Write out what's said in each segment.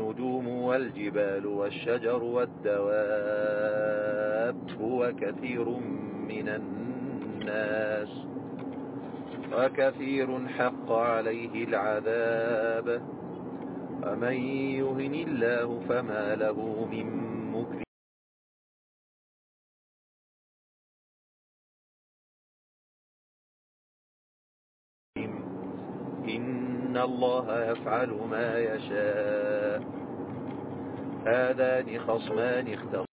والنجوم والجبال والشجر والدواب وكثير من الناس وكثير حق عليه العذاب. ومن يهن الله فما له من الله يفعل ما يشاء. هذان خصمان اختص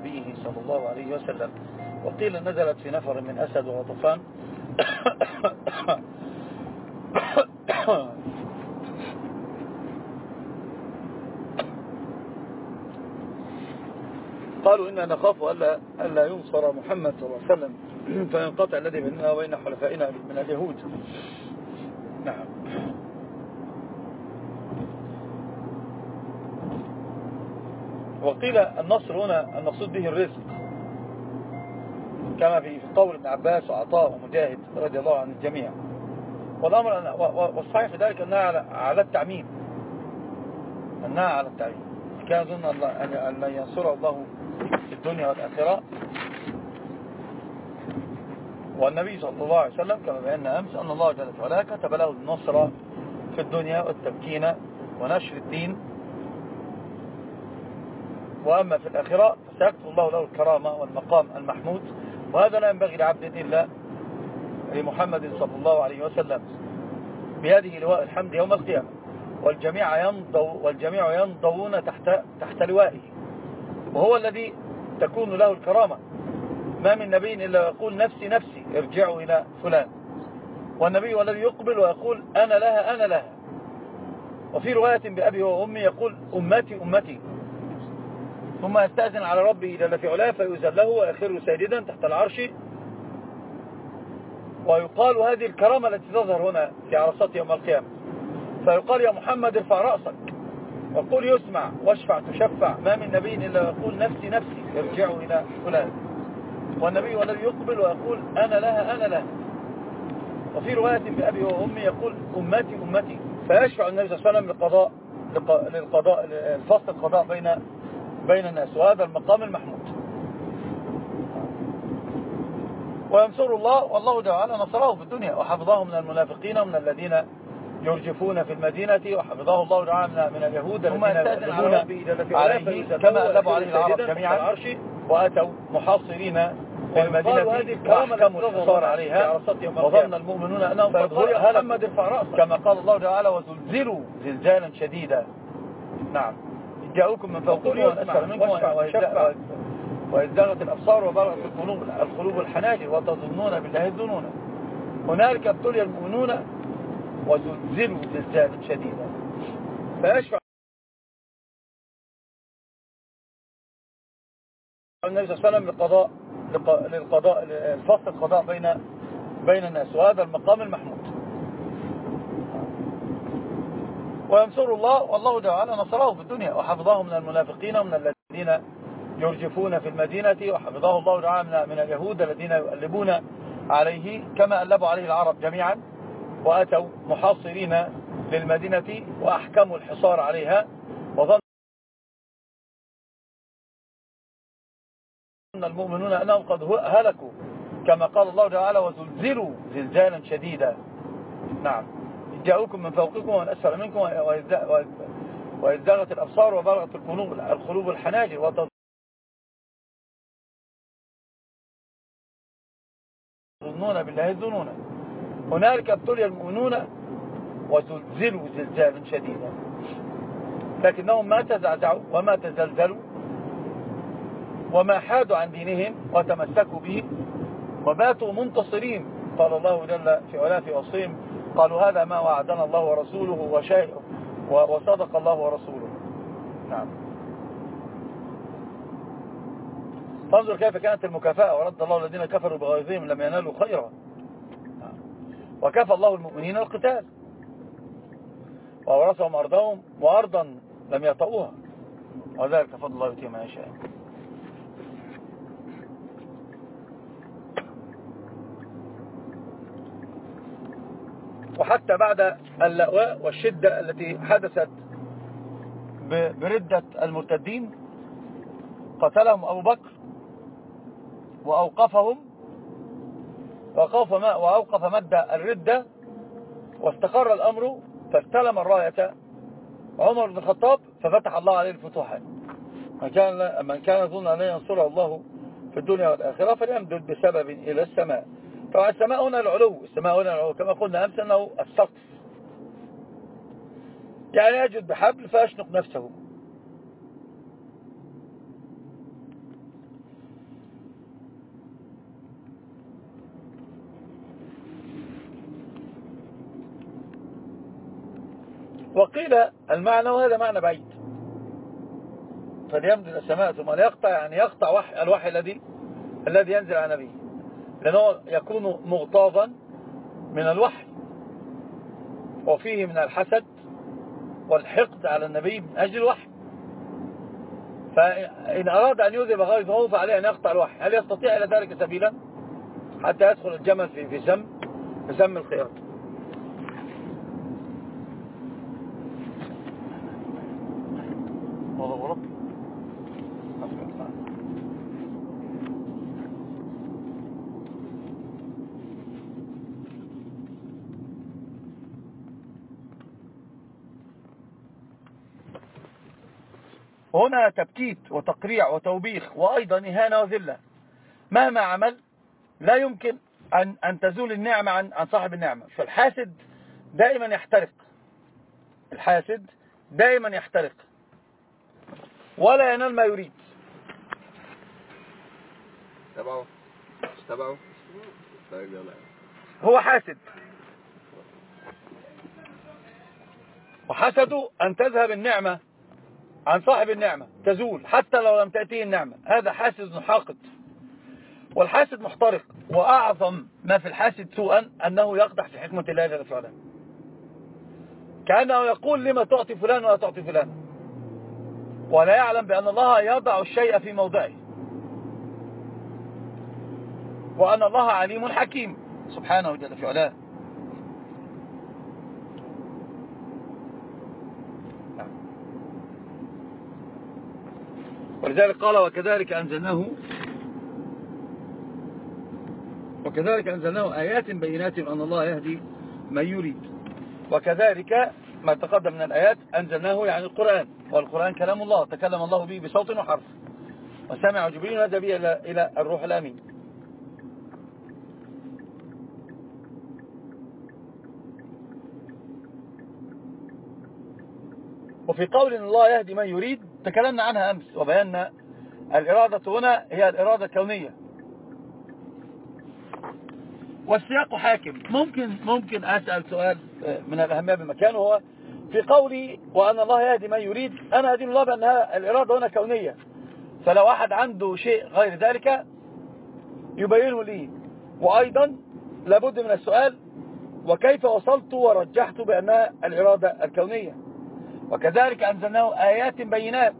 لنبيه صلى الله عليه وسلم. وقيل نزلت في نفر من أسد وغطفان قالوا إنا نخاف ألا, ألا ينصر محمد صلى الله عليه وسلم. فينقطع الذي بيننا وبين حلفائنا من اليهود. نعم. وقيل النصر هنا المقصود به الرزق. كما في قول ابن عباس وعطاء ومجاهد رضي الله عن الجميع والأمر والصحيح في ذلك أنها على التعميم. أنها على التعميم. كان يظن أن ينصر الله في الدنيا والآخرة. والنبي صلى الله عليه وسلم كما بينا أمس أن الله جل وعلا كتب له النصر في الدنيا والتمكين ونشر الدين. وأما في الآخرة فسيكتب الله له الكرامة والمقام المحمود وهذا لا ينبغي لعبد إلا لمحمد صلى الله عليه وسلم. بيده لواء الحمد يوم القيامة والجميع ينضو والجميع ينضوون تحت تحت لوائه وهو الذي تكون له الكرامة. ما من نبي إلا يقول نفسي نفسي ارجعوا إلى فلان. والنبي هو الذي يقبل ويقول أنا لها أنا لها. وفي رواية بأبي وأمي يقول أمتي أمتي. ثم يستأذن على ربه جل في علاه فيؤذن له ويخر ساجدا تحت العرش. ويقال هذه الكرامة التي تظهر هنا في عرصات يوم القيامة. فيقال يا محمد ارفع رأسك وقل يسمع واشفع تشفع. ما من نبي إلا يقول نفسي نفسي ارجعوا إلى فلان. والنبي هو الذي يقبل ويقول أنا لها أنا لها. وفي رواية بأبي وأمي يقول أمتي أمتي. فيشفع النبي صلى الله عليه وسلم للقضاء للقضاء الفصل القضاء بين بين الناس وهذا المقام المحمود. وينصر الله والله تعالى نصره في الدنيا. وحفظه من المنافقين ومن الذين يرجفون في المدينة. وحفظه الله تعالى من اليهود الذين يستأذنون عليه كما ألبوا عليه العرب جميعا. وأتوا محاصرين في المدينة وأحكموا الحصار عليها. وظن المؤمنون أنهم قد هلكوا كما قال الله تعالى وزلزلوا زلزالا شديدا. نعم. جاءوكم من فوقكم وأسفل منكم وإذ زاغت الأبصار وبلغت القلوب القلوب الحناجر وتظنون بالله الظنون. هنالك ابتلي المؤمنون وزلزلوا زلزالا شديدا. فيشفع النبي صلى الله عليه وسلم للقضاء للقضاء الفصل القضاء بين بين الناس وهذا المقام المحمود. وينصر الله والله تعالى نصره في الدنيا. وحفظه من المنافقين ومن الذين يرجفون في المدينة وحفظه الله تعالى من اليهود الذين يؤلبون عليه كما ألبوا عليه العرب جميعا. وأتوا محاصرين للمدينة وأحكموا الحصار عليها. وظن المؤمنون أنهم قد هلكوا كما قال الله تعالى وزلزلوا زلزالا شديدا. نعم. جاءوكم من فوقكم ومن أسفل منكم وإذ زاغت الأبصار وبلغت القلوب القلوب الحناجر وتظنون بالله الظنون. هنالك ابتلي المؤمنون وزلزلوا زلزالا شديدا. لكنهم ما تزعزعوا وما تزلزلوا وما حادوا عن دينهم وتمسكوا به وباتوا منتصرين. قال الله جل في علا في وصيم قالوا هذا ما وعدنا الله ورسوله وشيء وصدق الله ورسوله. نعم. فانظر كيف كانت المكافأة ورد الله الذين كفروا بغيظهم لم ينالوا خيرا. وكفى الله المؤمنين القتال. وأورثهم أرضهم وأرضا لم يطؤوها وذلك فضل الله يتيم ما يشاء. وحتى بعد اللأواء والشدة التي حدثت بردة المرتدين قتلهم أبو بكر وأوقفهم وأوقف, مد الردة واستقر الأمر فاستلم الراية عمر بن الخطاب ففتح الله عليه الفتوحات من كان يظن أن ينصره الله في الدنيا والآخرة فليمدد بسبب إلى السماء. طبعا السماء هنا العلو السماء هنا العلو. كما قلنا أمس أنه السقف. يعني يجد بحبل فيشنق نفسه. وقيل المعنى وهذا معنى بعيد. فليمدد السماء ثم ليقطع يعني يقطع وحي الوحي الذي الذي ينزل على نبيه. لأنه يكون مغتاظا من الوحي وفيه من الحسد والحقد على النبي من أجل الوحي. فإن أراد أن يذهب غيظه فعليه أن يقطع الوحي هل يستطيع إلى ذلك سبيلا؟ حتى يدخل الجمل في سم في سم الخياط. هنا تبكيت وتقريع وتوبيخ وأيضا إهانة وذلة. مهما عمل لا يمكن أن, أن تزول النعمة عن, عن صاحب النعمة. فالحاسد دائما يحترق. الحاسد دائما يحترق. ولا ينال ما يريد. تبعه؟ تبعه؟ هو حاسد. وحسده أن تذهب النعمة عن صاحب النعمة تزول حتى لو لم تأتيه النعمة. هذا حاسد حاقد. والحاسد محترق. وأعظم ما في الحاسد سوءا أنه يقدح في حكمة الله جل وعلا كأنه يقول لما تعطي فلان ولا تعطي فلان. ولا يعلم بأن الله يضع الشيء في موضعه. وأن الله عليم حكيم. سبحانه جل في علاه. ولذلك قال وكذلك أنزلناه وكذلك أنزلناه آيات بينات أن الله يهدي من يريد. وكذلك ما تقدم من الآيات أنزلناه يعني القرآن والقرآن كلام الله تكلم الله به بصوت وحرف. وسمع جبريل هذا به إلى الروح الأمين. وفي قول إن الله يهدي من يريد تكلمنا عنها أمس وبينا الإرادة هنا هي الإرادة الكونية. والسياق حاكم. ممكن ممكن أسأل سؤال من الأهمية بمكان وهو في قولي وأن الله يهدي من يريد أنا أدين الله بأنها الإرادة هنا كونية. فلو أحد عنده شيء غير ذلك يبينه لي. وأيضا لابد من السؤال وكيف وصلت ورجحت بأنها الإرادة الكونية؟ وكذلك أنزلناه آيات بينات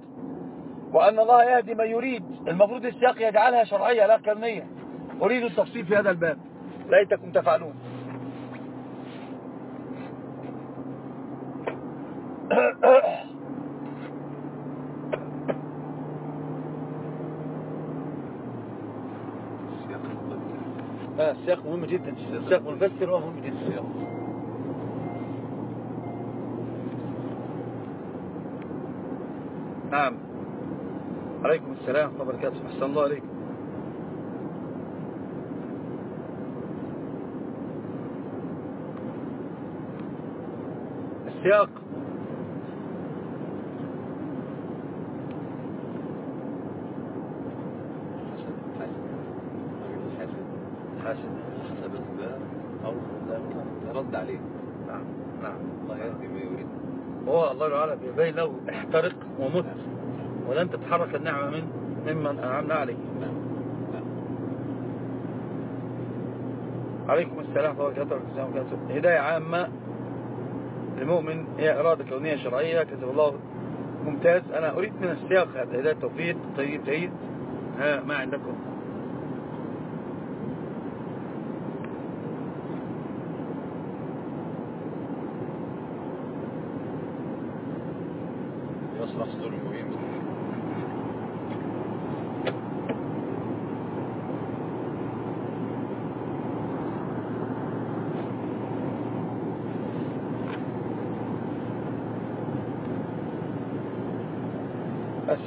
وأن الله يهدي من يريد المفروض السياق يجعلها شرعية لا كونية أريد التفصيل في هذا الباب. ليتكم تفعلون. السياق مهم جدا. السياق منفسر ومهم جدا. نعم. عليكم السلام وبركاته. أحسن الله عليكم السياق حاسد حسب الزباء أو رد عليه نعم نعم الله يهدي ما يريد تعالى بيبين له احترق ومت ولن تتحرك النعمة من ممن أنعمنا عليه. عليكم السلام وبركاته. هداية عامة للمؤمن هي إرادة كونية شرعية. كتب الله ممتاز. أنا أريد من السياق هذا. هداية توفيق طيب جيد. ها ما عندكم؟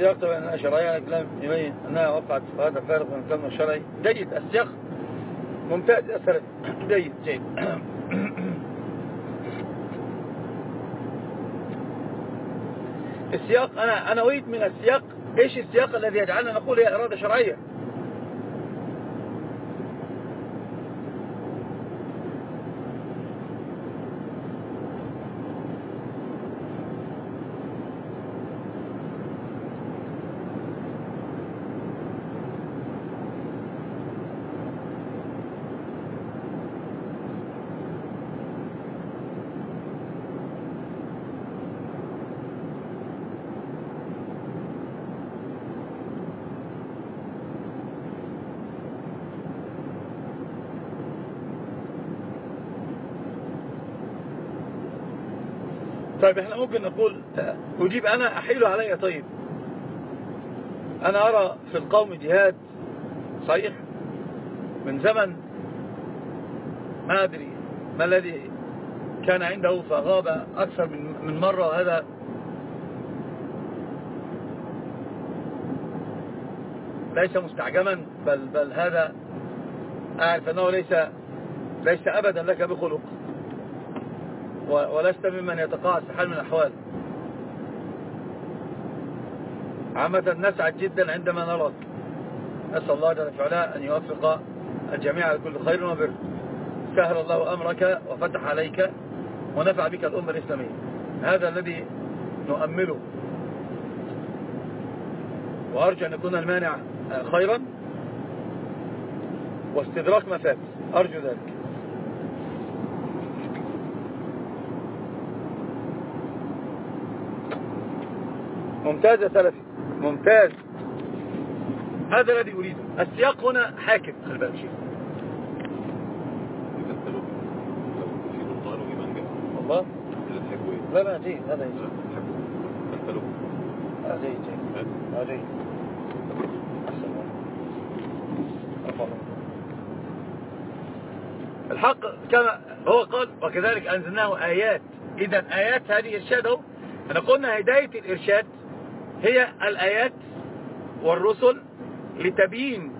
السياق طبعا أنها شرعية لكن يبين أنها وقعت هذا فارق من الكلمة الشرعي. جيد. السياق ممتاز. أثر جيد. جيد. السياق أنا أنا أريد من السياق إيش السياق الذي يجعلنا نقول هي إرادة شرعية؟ طيب إحنا ممكن نقول أجيب أنا أحيل علي طيب. أنا أرى في القوم جهاد صحيح؟ من زمن؟ ما أدري. ما الذي كان عنده فغاب أكثر من من مرة وهذا ليس مستعجما بل بل هذا أعرف أنه ليس ليس أبدا لك بخلق. ولست ممن يتقاعس في حال من الأحوال. عامة نسعد جدا عندما نراك نسأل الله جل وعلا أن يوفق الجميع لكل خير وبر. سهل الله أمرك وفتح عليك ونفع بك الأمة الإسلامية. هذا الذي نؤمله. وأرجو أن يكون المانع خيرا. واستدراك ما فات. أرجو ذلك. ممتاز يا سلفي. ممتاز. هذا الذي أريده. السياق هنا حاكم خلي بالك. شيء إيه؟ لا لا جيد. هذا جيد. هذا هذا الله. الله. الحق كما هو قال وكذلك أنزلناه آيات. إذا آيات هذه إرشاده. أنا قلنا هداية الإرشاد. هي الآيات والرسل لتبيين.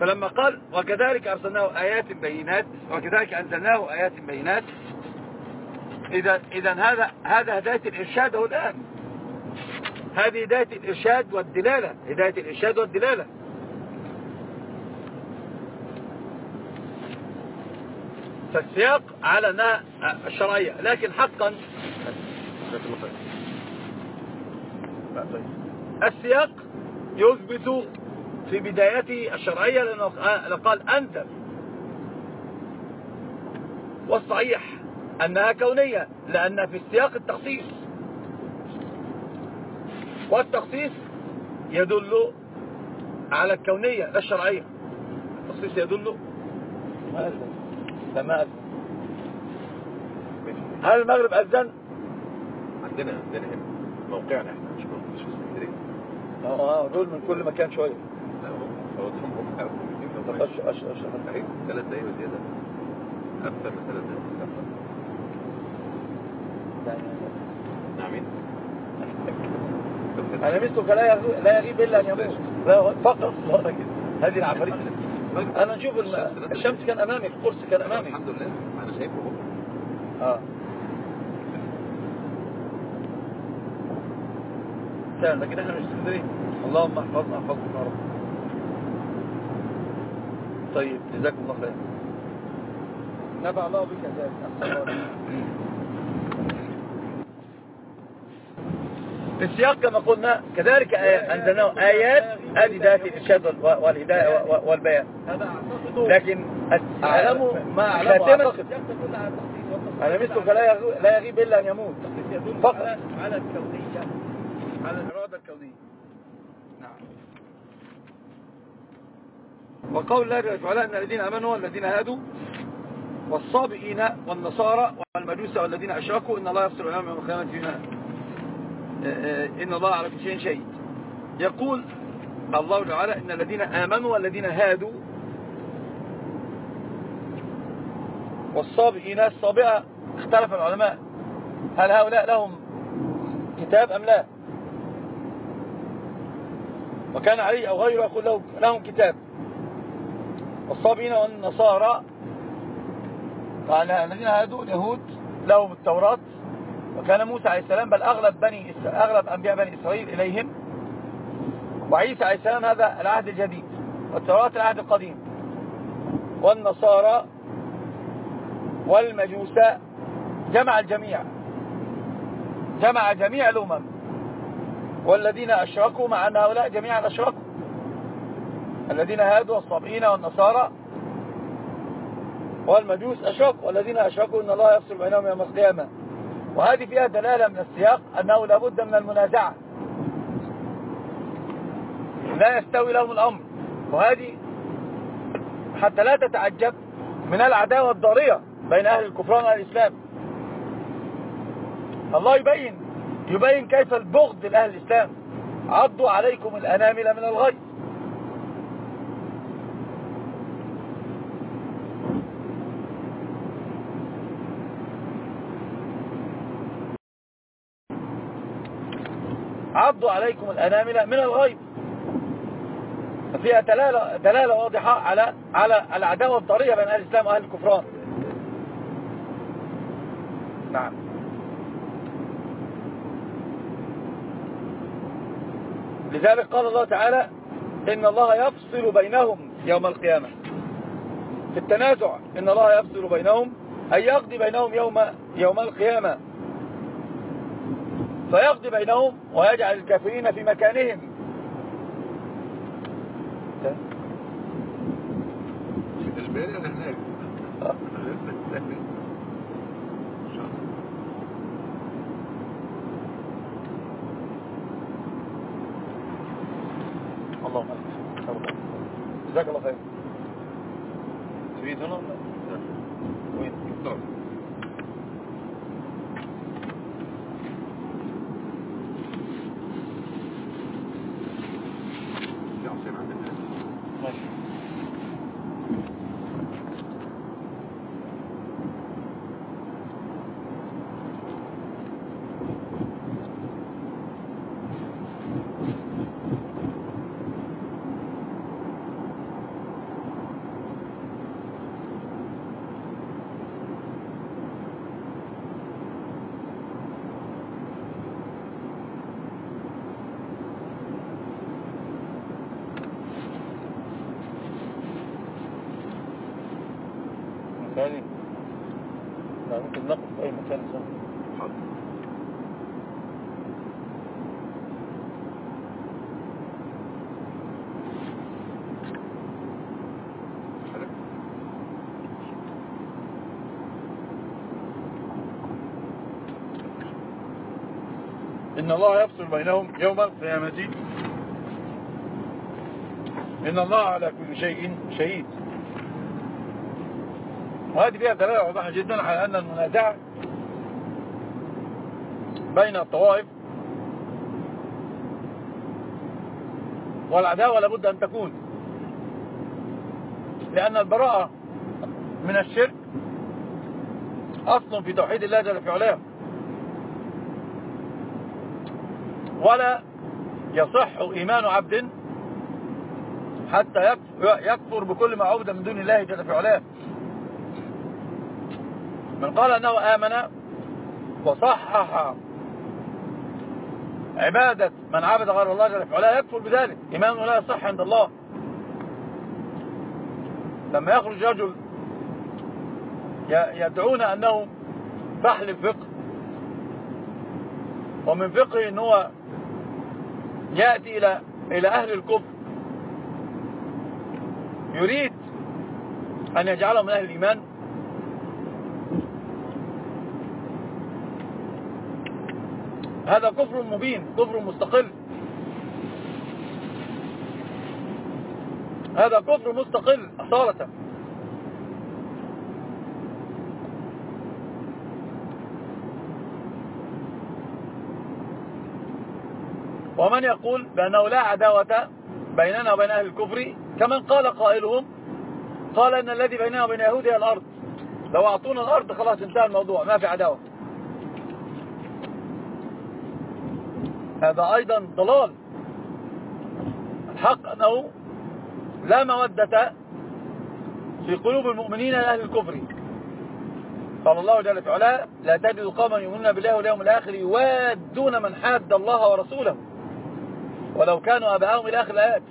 فلما قال وكذلك أرسلناه آيات بينات وكذلك أنزلناه آيات بينات إذا إذا هذا هذا هداية الإرشاد هو الآن. هذه هداية الإرشاد والدلالة. هداية الإرشاد والدلالة. فالسياق على أنها الشرعية. لكن حقا جزاك الله خير لا، طيب. السياق يثبت في بدايته الشرعية لأنه قال أنت. والصحيح أنها كونية لأن في السياق التخصيص. والتخصيص يدل على الكونية لا الشرعية. التخصيص يدل ما أذن. هل المغرب أذن؟ عندنا عندنا هنا موقعنا إحنا مش مش في اسكندريه آه دول من كل مكان شوية. طب أش أش أش ثلاث دقايق وزيادة. أكثر من ثلاث دقايق. نعمين أنا مثلك لا لا يغيب إلا أن يموت. فقط. الله هذه العفاريت. أنا نشوف الشمس كان أمامي القرص كان أمامي. الحمد لله. أنا شايفه اهو بورسان لكن إحنا مش اسكندريه اللهم احفظنا احفظكم يا رب. طيب جزاكم الله خير. نفع الله بك في السياق كما قلنا كذلك أنزلناه آيات هذه ذات الإرشاد والهداية والبيان. لكن أعلموا ما أعلموا أنا مثلك لا يغيب إلا أن يموت. فقط. على الكونية على الإرادة الكونية. نعم. وقول الله جل وعلا أن الذين أمنوا والذين هادوا والصابئين والنصارى والمجوس والذين أشركوا إن الله يفصل بينهم يوم القيامة إن الله على كل شيء شهيد. يقول الله تعالى إن الذين آمنوا والذين هادوا والصابئين الصابئة اختلف العلماء. هل هؤلاء لهم كتاب أم لا؟ وكان علي أو غيره يقول لهم كتاب. والصابئين والنصارى الذين هادوا اليهود لهم التوراة وكان موسى عليه السلام بل أغلب, بني أغلب أنبياء بني إسرائيل إليهم. وعيسى عليه السلام هذا العهد الجديد والتوراة العهد القديم. والنصارى والمجوس جمع الجميع. جمع جميع الأمم. والذين أشركوا مع أن هؤلاء جميعا أشركوا. الذين هادوا الصابئين والنصارى والمجوس أشركوا. والذين أشركوا أن الله يفصل بينهم يوم القيامة. وهذه فيها دلالة من السياق أنه لابد من المنازعة. لا يستوي لهم الأمر. وهذه حتى لا تتعجب من العداوة الضارية بين أهل الكفران والإسلام. الله يبين يبين كيف البغض لأهل الإسلام. عضوا عليكم الأنامل من الغيظ عضوا عليكم الأنامل من الغيب. فيها دلالة, دلالة واضحة على على العداوة الضرية بين أهل الإسلام وأهل الكفران. نعم. لذلك قال الله تعالى إن الله يفصل بينهم يوم القيامة. في التنازع إن الله يفصل بينهم أي يقضي بينهم يوم, يوم القيامة. فيقضي بينهم ويجعل الكافرين في مكانهم اللهم جزاك الله خير تريد هنا وين ثاني لا ممكن إن الله يفصل بينهم يوم القيامة. إن الله على كل شيء شهيد. وهذه فيها دلالة واضحة جدا على أن المنازعة بين الطوائف والعداوة لابد أن تكون لأن البراءة من الشرك أصل في توحيد الله جل في علاه. ولا يصح إيمان عبد حتى يكفر بكل ما عبد من دون الله جل في علاه. من قال أنه آمن وصحح عبادة من عبد غير الله جل وعلا يكفر بذلك. إيمانه لا يصح عند الله. لما يخرج رجل يدعون أنه فحل الفقه ومن فقه إن هو يأتي إلى, إلى أهل الكفر يريد أن يجعلهم من أهل الإيمان. هذا كفر مبين كفر مستقل. هذا كفر مستقل أصالة. ومن يقول بأنه لا عداوة بيننا وبين أهل الكفر كمن قال قائلهم؟ قال أن الذي بيننا وبين يهود هي الأرض. لو أعطونا الأرض خلاص انتهى الموضوع ما في عداوة. هذا أيضا ضلال. الحق أنه لا مودة في قلوب المؤمنين لأهل الكفر. قال الله جل وعلا لا تجد قوما يؤمنون بالله واليوم الآخر يوادون من حاد الله ورسوله ولو كانوا أباءهم إلى آخر الآيات.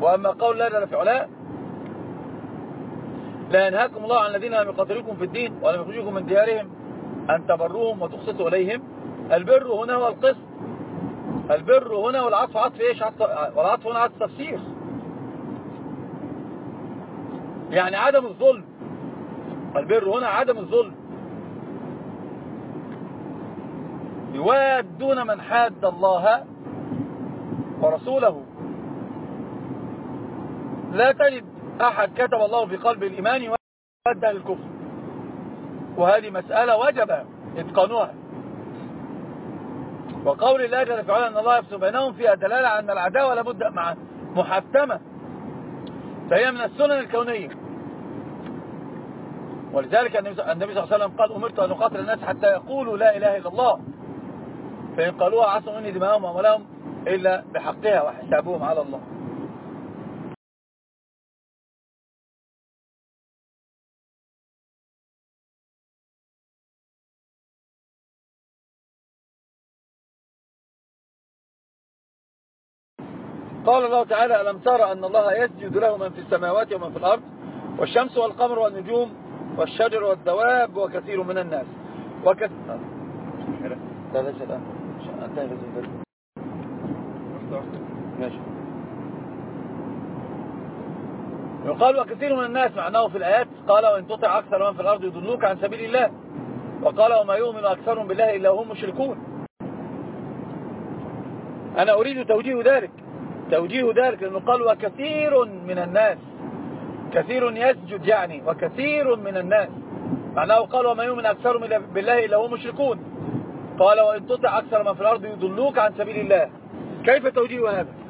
وأما قول الله جل وعلا لا ينهاكم الله عن الذين لم يقاتلوكم في الدين ولم يخرجوكم من ديارهم أن تبروهم وتقسطوا إليهم البر هنا هو القسط. البر هنا والعطف عطف إيش؟ عطف والعطف هنا عطف تفسير. يعني عدم الظلم. البر هنا عدم الظلم. يوادون من حاد الله ورسوله. لا تجد أحد كتب الله في قلب الإيمان يواد الكفر وهذه مسألة وجب إتقانها. وقول الله جل وعلا أن الله يفصل بينهم فيها دلالة على أن العداوة لابد مع محتمة. فهي من السنن الكونية. ولذلك النبي صلى الله عليه وسلم قال أمرت أن أقاتل الناس حتى يقولوا لا إله إلا الله. فإن قالوها عصوا مني دماءهم وأموالهم إلا بحقها وحسابهم على الله. قال الله تعالى ألم ترى أن الله يسجد له من في السماوات ومن في الأرض والشمس والقمر والنجوم والشجر والدواب وكثير من الناس. وكثير لا ليس الآن لازم ماشي. يقال وكثير من الناس معناه في الآيات قال وإن تطع أكثر من في الأرض يضلوك عن سبيل الله. وقال وما يؤمن أكثرهم بالله إلا هم مشركون. أنا أريد توجيه ذلك. توجيه ذلك لأنه قال وكثير من الناس كثير يسجد يعني وكثير من الناس. معناه قال وما يؤمن أكثر بالله إلا هم مشركون. قال وإن تطع أكثر من في الأرض يضلوك عن سبيل الله. كيف توجيه هذا؟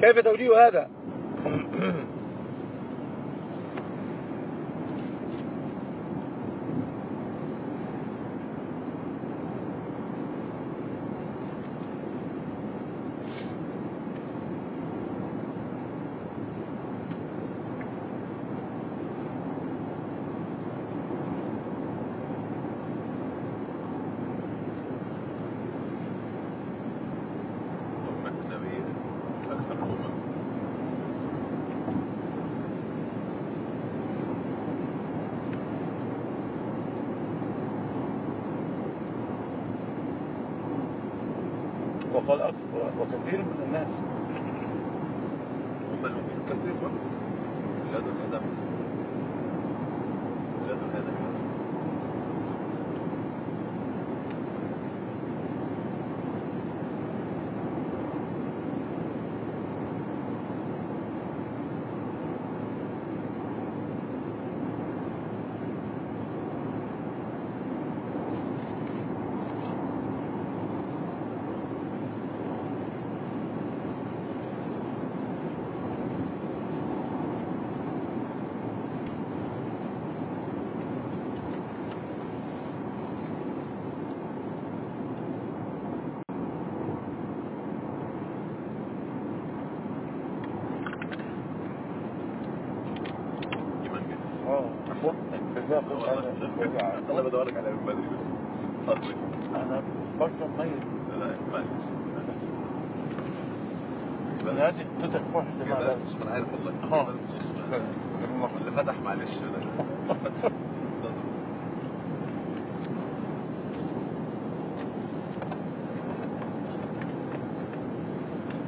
كيف توجيه هذا وقال وكثير من الناس هم المؤمنين كثير برضه لا دول هدف لا دول هدف عفوا أنا بدور لك عليها من بدري بس. أنا برضه ميت لا معلش أنا هذه فتح واحد ما لا لا مش من عارف والله. آه. بس اللي فتح معلش. اتفضل.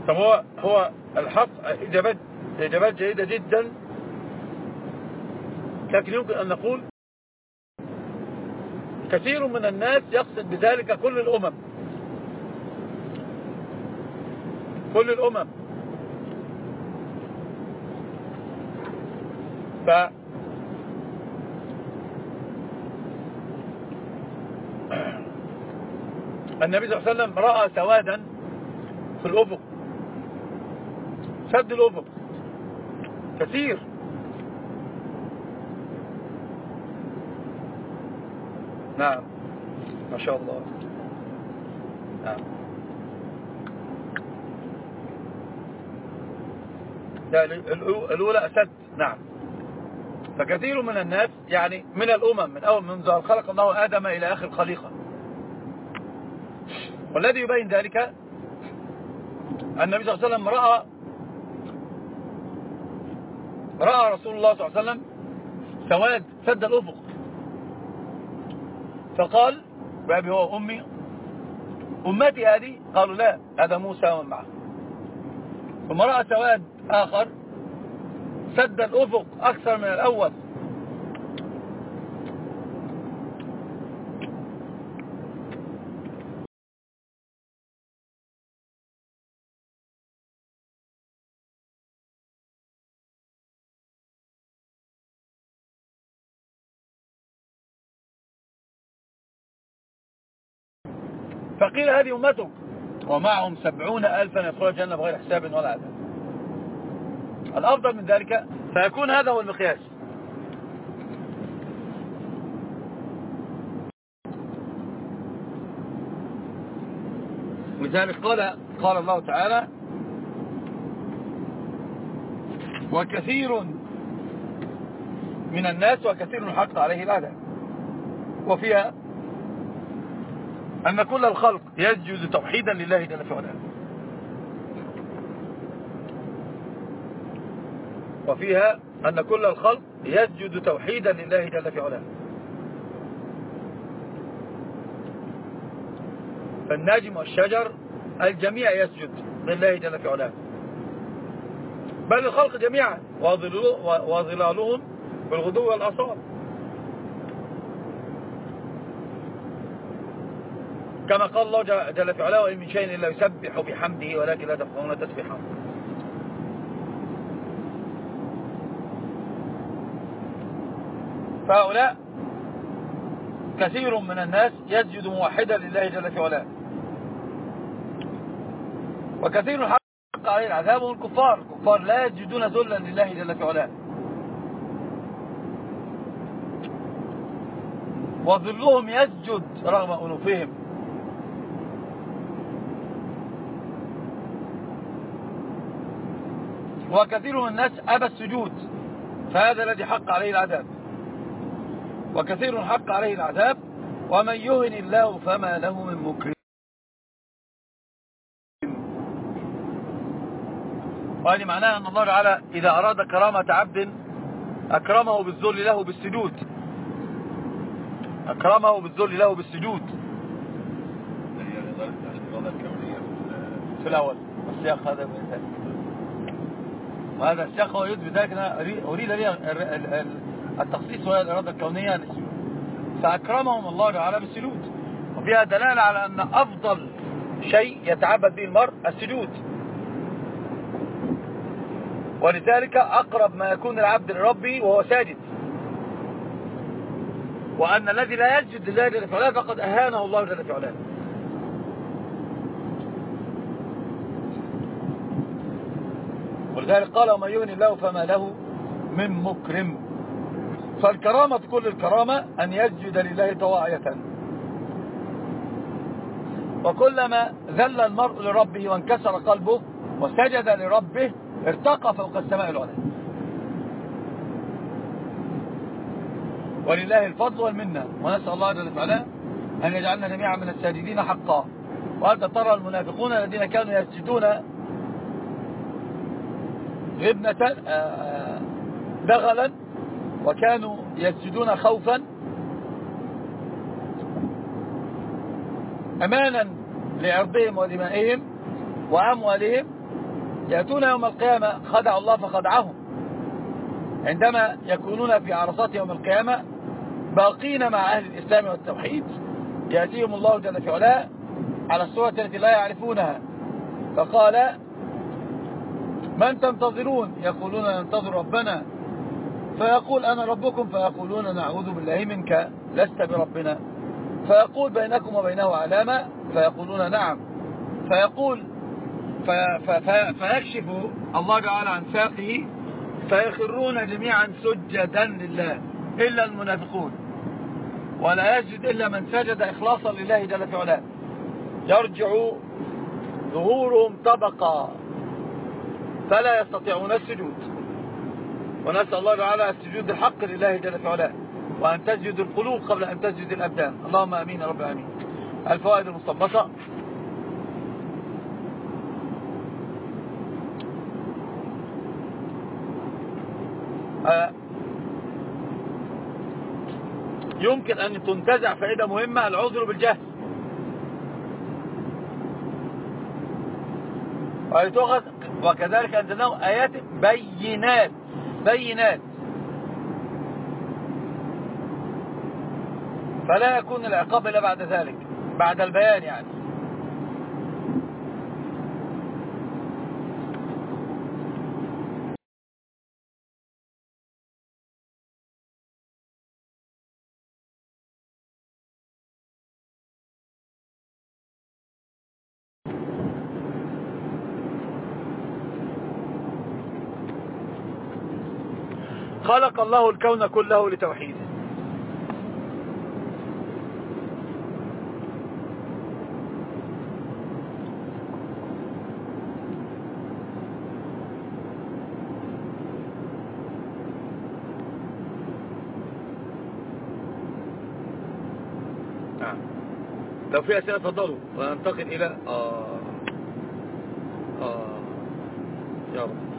طب هو هو الحق اجابات إجابات جيدة جدا. لكن يمكن أن نقول كثير من الناس يقصد بذلك كل الأمم. كل الأمم. ف النبي صلى الله عليه وسلم رأى سوادا في الأفق. سد الأفق. كثير. نعم. ما شاء الله. نعم. الأولى أسد نعم. فكثير من الناس يعني من الأمم من أول منذ أن خلق الله آدم إلى آخر الخليقة والذي يبين ذلك النبي صلى الله عليه وسلم رأى رأى رسول الله صلى الله عليه وسلم سواد سد الأفق. فقال بأبي هو أمي. أمتي هذه؟ قالوا لا هذا موسى ومن معه. ثم رأى سواد آخر سد الأفق أكثر من الأول. فقيل هذه أمتك ومعهم سبعون ألفا يدخلون الجنة بغير حساب ولا عذاب. الأفضل من ذلك فيكون هذا هو المقياس. لذلك قال قال الله تعالى وكثير من الناس وكثير حق عليه العذاب وفيها أن كل الخلق يسجد توحيدا لله جل في علاه. وفيها أن كل الخلق يسجد توحيدا لله جل في علاه. فالناجم والشجر الجميع يسجد لله جل في علاه. بل الخلق جميعا وظلالهم بالغدو والأصال. كما قال الله جل- في علاه من شيء إلا يسبح بحمده ولكن لا تفقهون تسبحه فهؤلاء كثير من الناس يسجد موحدا لله جل في علاه. وكثير حق عليه العذاب هم الكفار. الكفار لا يسجدون ذلا لله جل في علاه. وظلهم يسجد رغم أنوفهم. وكثير من الناس أبى السجود فهذا الذي حق عليه العذاب. وكثير حق عليه العذاب ومن يهن الله فما له من مكرم. وهذه معناها أن الله تعالى إذا أراد كرامة عبد أكرمه بالذل له بالسجود. أكرمه بالذل له بالسجود. في الأول. السياق هذا من ذلك وهذا السياق هو يثبت ذلك أنا أريد لي ال- ال- ال- التخصيص وهي الإرادة الكونية للسجود فأكرمهم الله تعالى بالسجود. وفيها دلالة على أن أفضل شيء يتعبد به المرء السجود. ولذلك أقرب ما يكون العبد لربه وهو ساجد. وأن الذي لا يسجد لله جل فقد أهانه الله جل في ولذلك قال ومن يهن الله فما له من مكرم. فالكرامة كل الكرامة أن يسجد لله طواعية. وكلما ذل المرء لربه وانكسر قلبه وسجد لربه ارتقى فوق السماء العلى ولله الفضل والمنة. ونسأل الله جل وعلا أن يجعلنا جميعا من الساجدين حقا. وأنت ترى المنافقون الذين كانوا يسجدون غبنة آه، دغلا وكانوا يسجدون خوفا. أمانا لعرضهم ودمائهم وأموالهم. يأتون يوم القيامة خدعوا الله فخدعهم. عندما يكونون في عرصات يوم القيامة باقين مع أهل الإسلام والتوحيد. يأتيهم الله جل في علاه على الصورة التي لا يعرفونها. فقال من تنتظرون؟ يقولون ننتظر ربنا. فيقول أنا ربكم فيقولون نعوذ بالله منك لست بربنا. فيقول بينكم وبينه علامة فيقولون نعم. فيقول فيكشف الله تعالى عن ساقه فيخرون جميعا سجدا لله إلا المنافقون. ولا يسجد إلا من سجد إخلاصا لله جل في يرجع ظهورهم طبقا. فلا يستطيعون السجود. ونسأل الله تعالى السجود الحق لله جل في وأن تسجد القلوب قبل أن تسجد الأبدان. اللهم أمين رب العالمين. الفوائد المستنبطة. آه، يمكن أن تنتزع فائدة مهمة العذر بالجهل. وكذلك أنزلناه آيات بينات بينات. فلا يكون العقاب إلا بعد ذلك بعد البيان يعني. الله الكون كله لتوحيده نعم. لو في أسئلة تفضلوا وننتقل إلى آه. آه. يا رب